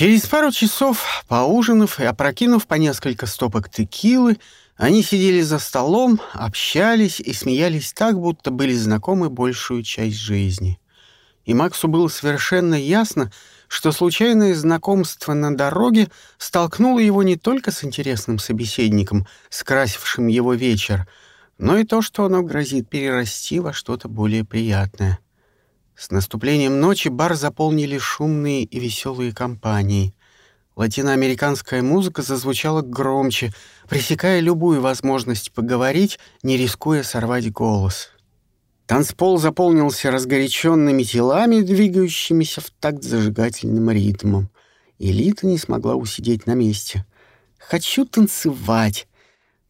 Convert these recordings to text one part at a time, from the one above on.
Через пару часов, поужинав и опрокинув по несколько стопок текилы, они сидели за столом, общались и смеялись так, будто были знакомы большую часть жизни. И Максу было совершенно ясно, что случайное знакомство на дороге столкнуло его не только с интересным собеседником, скрасившим его вечер, но и то, что оно грозит перерасти во что-то более приятное. С наступлением ночи бар заполнили шумные и веселые компании. Латиноамериканская музыка зазвучала громче, пресекая любую возможность поговорить, не рискуя сорвать голос. Танцпол заполнился разгоряченными телами, двигающимися в такт зажигательным ритмом. Элита не смогла усидеть на месте. «Хочу танцевать!»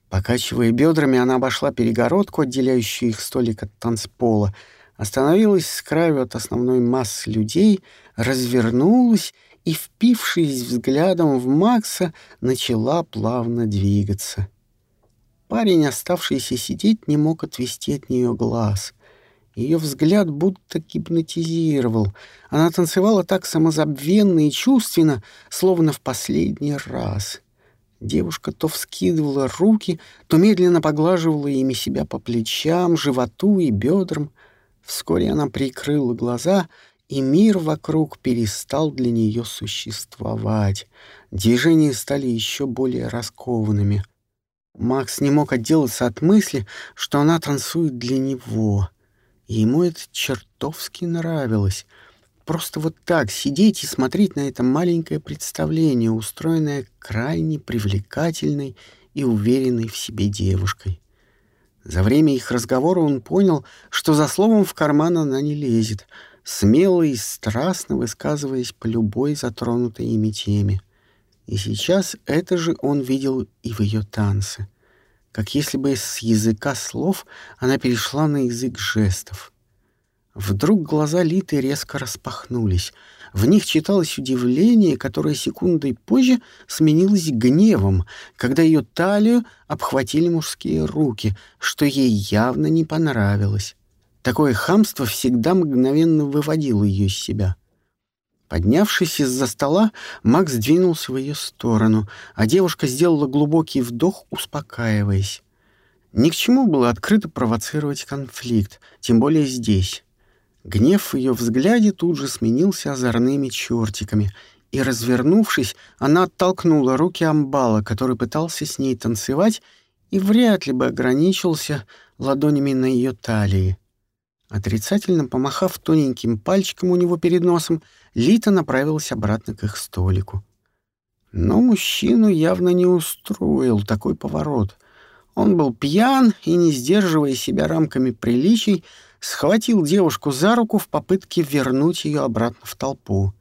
Покачивая бедрами, она обошла перегородку, отделяющую их столик от танцпола, остановилась с краю от основной массы людей, развернулась и, впившись взглядом в Макса, начала плавно двигаться. Парень, оставшийся сидеть, не мог отвести от нее глаз. Ее взгляд будто гипнотизировал. Она танцевала так самозабвенно и чувственно, словно в последний раз. Девушка то вскидывала руки, то медленно поглаживала ими себя по плечам, животу и бедрам. Вскоре она прикрыла глаза — и мир вокруг перестал для нее существовать. Движения стали еще более раскованными. Макс не мог отделаться от мысли, что она танцует для него. И ему это чертовски нравилось. Просто вот так сидеть и смотреть на это маленькое представление, устроенное крайне привлекательной и уверенной в себе девушкой. За время их разговора он понял, что за словом в карман она не лезет — смело и страстно высказываясь по любой затронутой ими теме. И сейчас это же он видел и в ее танце. Как если бы с языка слов она перешла на язык жестов. Вдруг глаза Литы резко распахнулись. В них читалось удивление, которое секундой позже сменилось гневом, когда ее талию обхватили мужские руки, что ей явно не понравилось. Такое хамство всегда мгновенно выводило ее из себя. Поднявшись из-за стола, Макс двинулся в ее сторону, а девушка сделала глубокий вдох, успокаиваясь. Ни к чему было открыто провоцировать конфликт, тем более здесь. Гнев в ее взгляде тут же сменился озорными чертиками, и, развернувшись, она оттолкнула руки амбала, который пытался с ней танцевать и вряд ли бы ограничился ладонями на ее талии. Отрицательно помахав тоненьким пальчиком у него перед носом, Лита направилась обратно к их столику. Но мужчину явно не устроил такой поворот. Он был пьян и, не сдерживая себя рамками приличий, схватил девушку за руку в попытке вернуть ее обратно в толпу.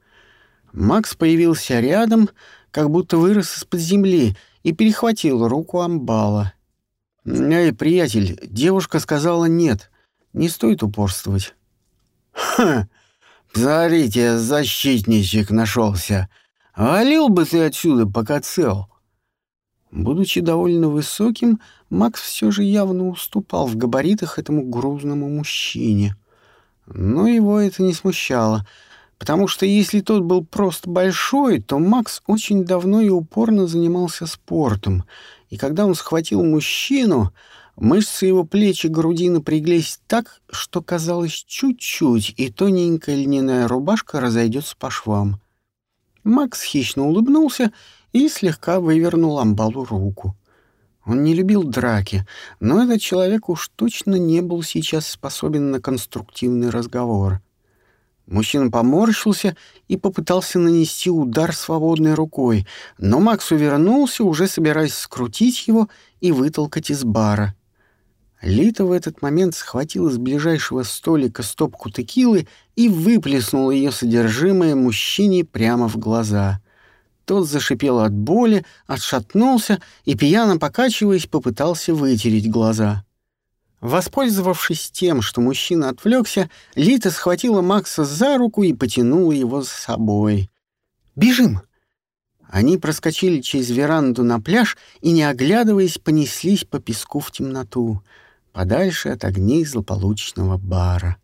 Макс появился рядом, как будто вырос из-под земли, и перехватил руку амбала. «Эй, приятель, девушка сказала нет. Не стоит упорствовать. Ха! Смотрите, защитничек нашелся. Валил бы ты отсюда, пока цел. Будучи довольно высоким, Макс все же явно уступал в габаритах этому грузному мужчине. Но его это не смущало, потому что если тот был просто большой, то Макс очень давно и упорно занимался спортом, и когда он схватил мужчину, Мышцы его плеч и груди напряглись так, что казалось чуть-чуть, и тоненькая льняная рубашка разойдется по швам. Макс хищно улыбнулся и слегка вывернул амбалу руку. Он не любил драки, но этот человек уж точно не был сейчас способен на конструктивный разговор. Мужчина поморщился и попытался нанести удар свободной рукой, но Макс увернулся, уже собираясь скрутить его и вытолкать из бара — Лита в этот момент схватила с ближайшего столика стопку текилы и выплеснула ее содержимое мужчине прямо в глаза. Тот зашипел от боли, отшатнулся и, пьяно покачиваясь, попытался вытереть глаза. Воспользовавшись тем, что мужчина отвлекся, Лита схватила Макса за руку и потянула его за собой. «Бежим!» Они проскочили через веранду на пляж и, не оглядываясь, понеслись по песку в темноту — подальше от огней злополучного бара.